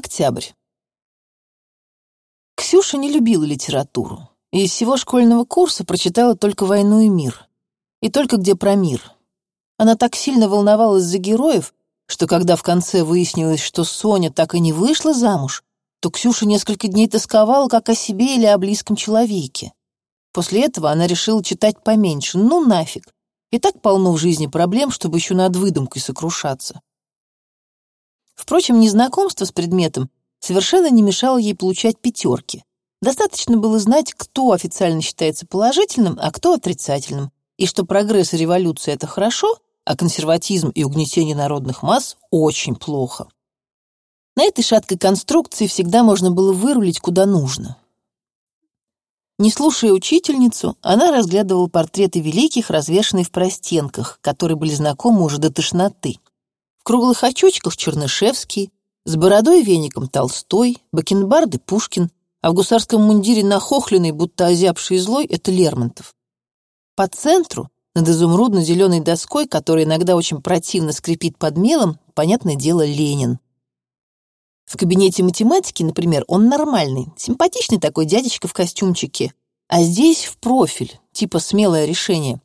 Октябрь. Ксюша не любила литературу, и из всего школьного курса прочитала только «Войну и мир», и только «Где про мир». Она так сильно волновалась за героев, что когда в конце выяснилось, что Соня так и не вышла замуж, то Ксюша несколько дней тосковала как о себе или о близком человеке. После этого она решила читать поменьше, ну нафиг. И так полно в жизни проблем, чтобы еще над выдумкой сокрушаться. Впрочем, незнакомство с предметом совершенно не мешало ей получать пятерки. Достаточно было знать, кто официально считается положительным, а кто отрицательным, и что прогресс и революция — это хорошо, а консерватизм и угнетение народных масс — очень плохо. На этой шаткой конструкции всегда можно было вырулить куда нужно. Не слушая учительницу, она разглядывала портреты великих, развешанные в простенках, которые были знакомы уже до тошноты. В круглых очочках Чернышевский, с бородой веником Толстой, бакенбарды Пушкин, а в гусарском мундире нахохленный, будто озябший злой, это Лермонтов. По центру, над изумрудно-зеленой доской, которая иногда очень противно скрипит под мелом, понятное дело, Ленин. В кабинете математики, например, он нормальный, симпатичный такой дядечка в костюмчике, а здесь в профиль, типа смелое решение.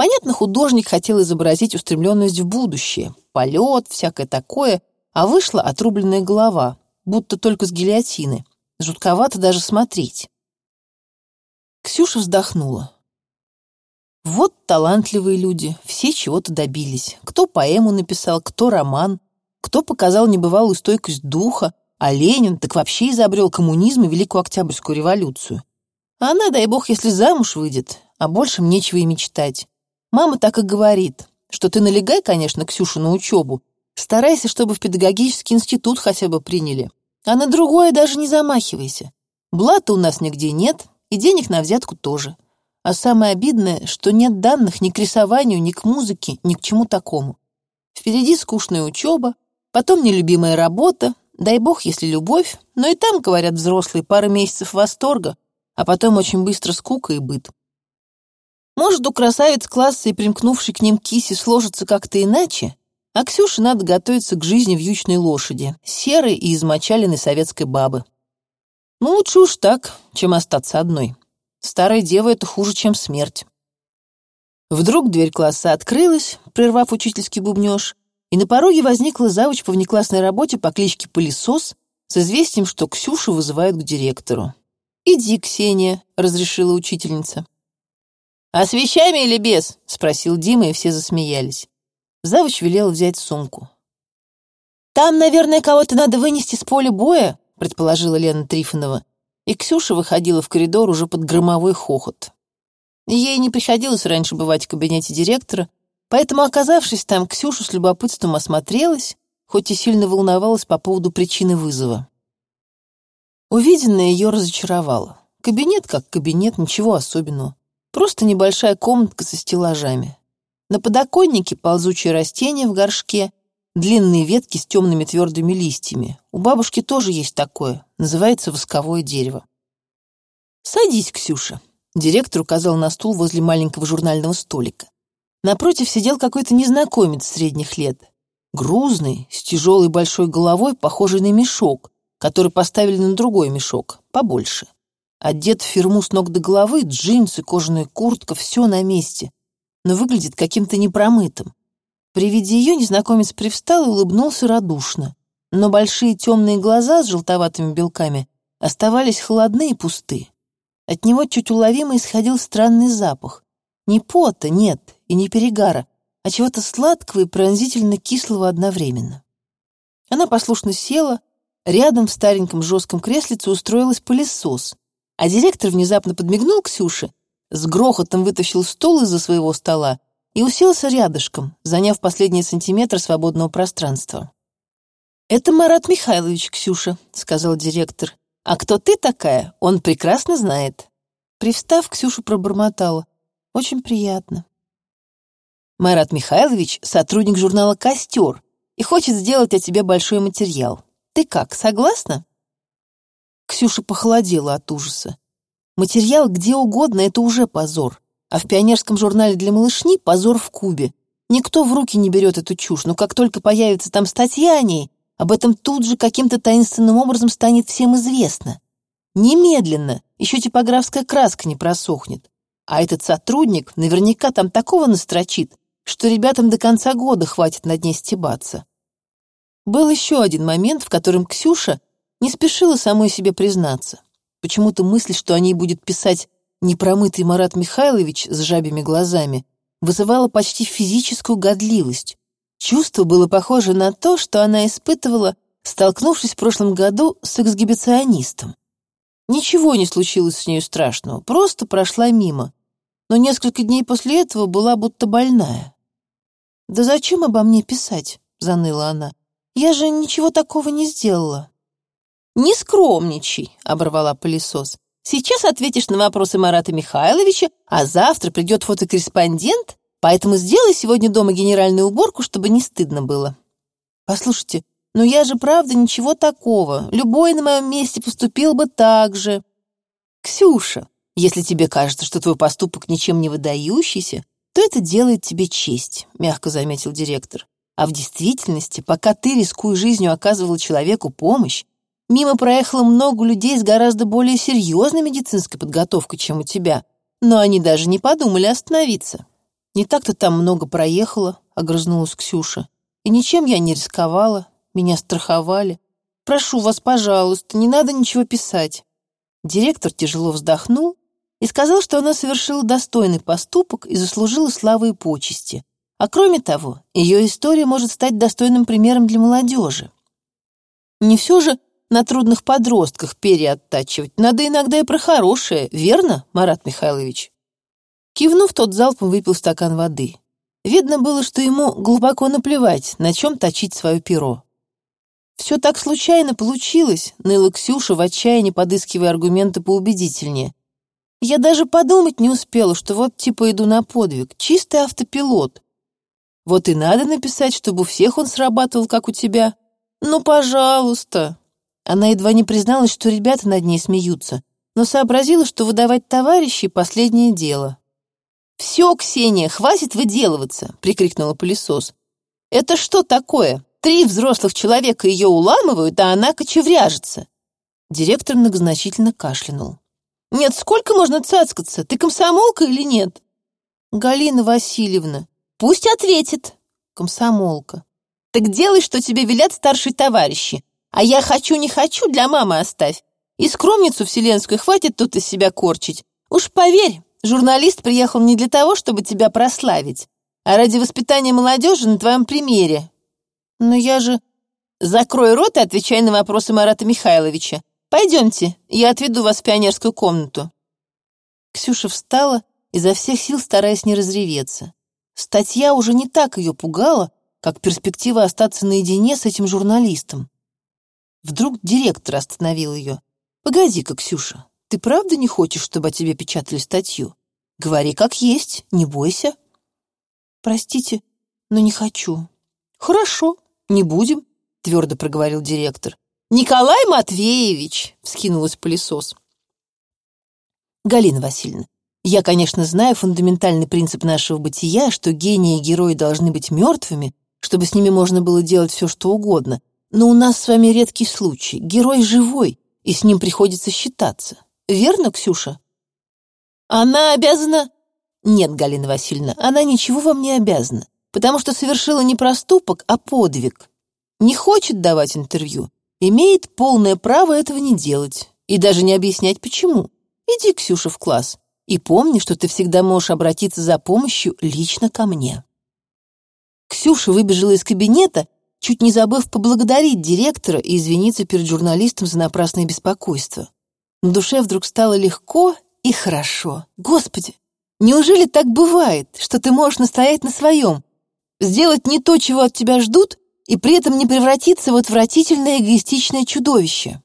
Понятно, художник хотел изобразить устремленность в будущее, полет, всякое такое, а вышла отрубленная голова, будто только с гильотины. Жутковато даже смотреть. Ксюша вздохнула. Вот талантливые люди, все чего-то добились. Кто поэму написал, кто роман, кто показал небывалую стойкость духа, а Ленин так вообще изобрел коммунизм и Великую Октябрьскую революцию. А она, дай бог, если замуж выйдет, а больше нечего и мечтать. Мама так и говорит, что ты налегай, конечно, Ксюшу на учебу, старайся, чтобы в педагогический институт хотя бы приняли, а на другое даже не замахивайся. Блата у нас нигде нет, и денег на взятку тоже. А самое обидное, что нет данных ни к рисованию, ни к музыке, ни к чему такому. Впереди скучная учеба, потом нелюбимая работа, дай бог, если любовь, но и там, говорят взрослые, пара месяцев восторга, а потом очень быстро скука и быт. Может, у красавиц класса и примкнувшей к ним киси сложится как-то иначе, а Ксюше надо готовиться к жизни вьючной лошади, серой и измочаленной советской бабы. Ну, лучше уж так, чем остаться одной. Старая дева — это хуже, чем смерть. Вдруг дверь класса открылась, прервав учительский бубнёж, и на пороге возникла завуч по внеклассной работе по кличке Пылесос с известием, что Ксюшу вызывают к директору. «Иди, Ксения», — разрешила учительница. «А с вещами или без?» — спросил Дима, и все засмеялись. Завуч велел взять сумку. «Там, наверное, кого-то надо вынести с поля боя», — предположила Лена Трифонова. И Ксюша выходила в коридор уже под громовой хохот. Ей не приходилось раньше бывать в кабинете директора, поэтому, оказавшись там, Ксюша с любопытством осмотрелась, хоть и сильно волновалась по поводу причины вызова. Увиденное ее разочаровало. Кабинет как кабинет, ничего особенного. Просто небольшая комнатка со стеллажами. На подоконнике ползучие растения в горшке, длинные ветки с темными твердыми листьями. У бабушки тоже есть такое, называется восковое дерево. «Садись, Ксюша», — директор указал на стул возле маленького журнального столика. Напротив сидел какой-то незнакомец средних лет. Грузный, с тяжелой большой головой, похожий на мешок, который поставили на другой мешок, побольше. Одет в фирму с ног до головы, джинсы, кожаная куртка, все на месте, но выглядит каким-то непромытым. При виде ее незнакомец привстал и улыбнулся радушно, но большие темные глаза с желтоватыми белками оставались холодны и пусты. От него чуть уловимо исходил странный запах. Не пота, нет, и не перегара, а чего-то сладкого и пронзительно кислого одновременно. Она послушно села, рядом в стареньком жестком креслице устроилась пылесос, а директор внезапно подмигнул Ксюше, с грохотом вытащил стул из-за своего стола и уселся рядышком, заняв последние сантиметры свободного пространства. «Это Марат Михайлович, Ксюша», — сказал директор. «А кто ты такая, он прекрасно знает». Привстав, Ксюша пробормотала. «Очень приятно». Марат Михайлович — сотрудник журнала «Костер» и хочет сделать о тебе большой материал. Ты как, согласна?» Ксюша похолодела от ужаса. Материал где угодно — это уже позор. А в пионерском журнале для малышни позор в Кубе. Никто в руки не берет эту чушь, но как только появится там статья о ней, об этом тут же каким-то таинственным образом станет всем известно. Немедленно, еще типографская краска не просохнет. А этот сотрудник наверняка там такого настрочит, что ребятам до конца года хватит над ней стебаться. Был еще один момент, в котором Ксюша не спешила самой себе признаться. Почему-то мысль, что о ней будет писать непромытый Марат Михайлович с жабьими глазами, вызывала почти физическую годливость. Чувство было похоже на то, что она испытывала, столкнувшись в прошлом году с эксгибиционистом. Ничего не случилось с нею страшного, просто прошла мимо. Но несколько дней после этого была будто больная. «Да зачем обо мне писать?» — заныла она. «Я же ничего такого не сделала». «Не скромничай», — оборвала пылесос. «Сейчас ответишь на вопросы Марата Михайловича, а завтра придет фотокорреспондент, поэтому сделай сегодня дома генеральную уборку, чтобы не стыдно было». «Послушайте, но я же правда ничего такого. Любой на моем месте поступил бы так же». «Ксюша, если тебе кажется, что твой поступок ничем не выдающийся, то это делает тебе честь», — мягко заметил директор. «А в действительности, пока ты, рискуя жизнью, оказывала человеку помощь, Мимо проехало много людей с гораздо более серьезной медицинской подготовкой, чем у тебя, но они даже не подумали остановиться. Не так-то там много проехало, огрызнулась Ксюша. И ничем я не рисковала, меня страховали. Прошу вас, пожалуйста, не надо ничего писать. Директор тяжело вздохнул и сказал, что она совершила достойный поступок и заслужила славы и почести. А кроме того, ее история может стать достойным примером для молодежи. Не все же на трудных подростках перья оттачивать. Надо иногда и про хорошее, верно, Марат Михайлович?» Кивнув, тот залпом выпил стакан воды. Видно было, что ему глубоко наплевать, на чем точить свое перо. «Все так случайно получилось», — ныла Ксюша в отчаянии, подыскивая аргументы поубедительнее. «Я даже подумать не успела, что вот типа иду на подвиг, чистый автопилот. Вот и надо написать, чтобы у всех он срабатывал, как у тебя. Ну, пожалуйста!» Она едва не призналась, что ребята над ней смеются, но сообразила, что выдавать товарищей — последнее дело. «Все, Ксения, хватит выделываться!» — прикрикнула пылесос. «Это что такое? Три взрослых человека ее уламывают, а она кочевряжется!» Директор многозначительно кашлянул. «Нет, сколько можно цацкаться? Ты комсомолка или нет?» «Галина Васильевна, пусть ответит!» «Комсомолка». «Так делай, что тебе велят старшие товарищи. А я хочу, не хочу, для мамы оставь. И скромницу вселенскую хватит тут из себя корчить. Уж поверь, журналист приехал не для того, чтобы тебя прославить, а ради воспитания молодежи на твоем примере. Но я же... Закрой рот и отвечай на вопросы Марата Михайловича. Пойдемте, я отведу вас в пионерскую комнату. Ксюша встала, изо всех сил стараясь не разреветься. Статья уже не так ее пугала, как перспектива остаться наедине с этим журналистом. Вдруг директор остановил ее. «Погоди-ка, Ксюша, ты правда не хочешь, чтобы о тебе печатали статью? Говори как есть, не бойся». «Простите, но не хочу». «Хорошо, не будем», — твердо проговорил директор. «Николай Матвеевич!» — вскинулась пылесос. «Галина Васильевна, я, конечно, знаю фундаментальный принцип нашего бытия, что гении и герои должны быть мертвыми, чтобы с ними можно было делать все, что угодно. Но у нас с вами редкий случай. Герой живой, и с ним приходится считаться. Верно, Ксюша? Она обязана... Нет, Галина Васильевна, она ничего вам не обязана, потому что совершила не проступок, а подвиг. Не хочет давать интервью, имеет полное право этого не делать и даже не объяснять, почему. Иди, Ксюша, в класс, и помни, что ты всегда можешь обратиться за помощью лично ко мне. Ксюша выбежала из кабинета чуть не забыв поблагодарить директора и извиниться перед журналистом за напрасное беспокойство. На душе вдруг стало легко и хорошо. Господи, неужели так бывает, что ты можешь настоять на своем, сделать не то, чего от тебя ждут, и при этом не превратиться в отвратительное эгоистичное чудовище?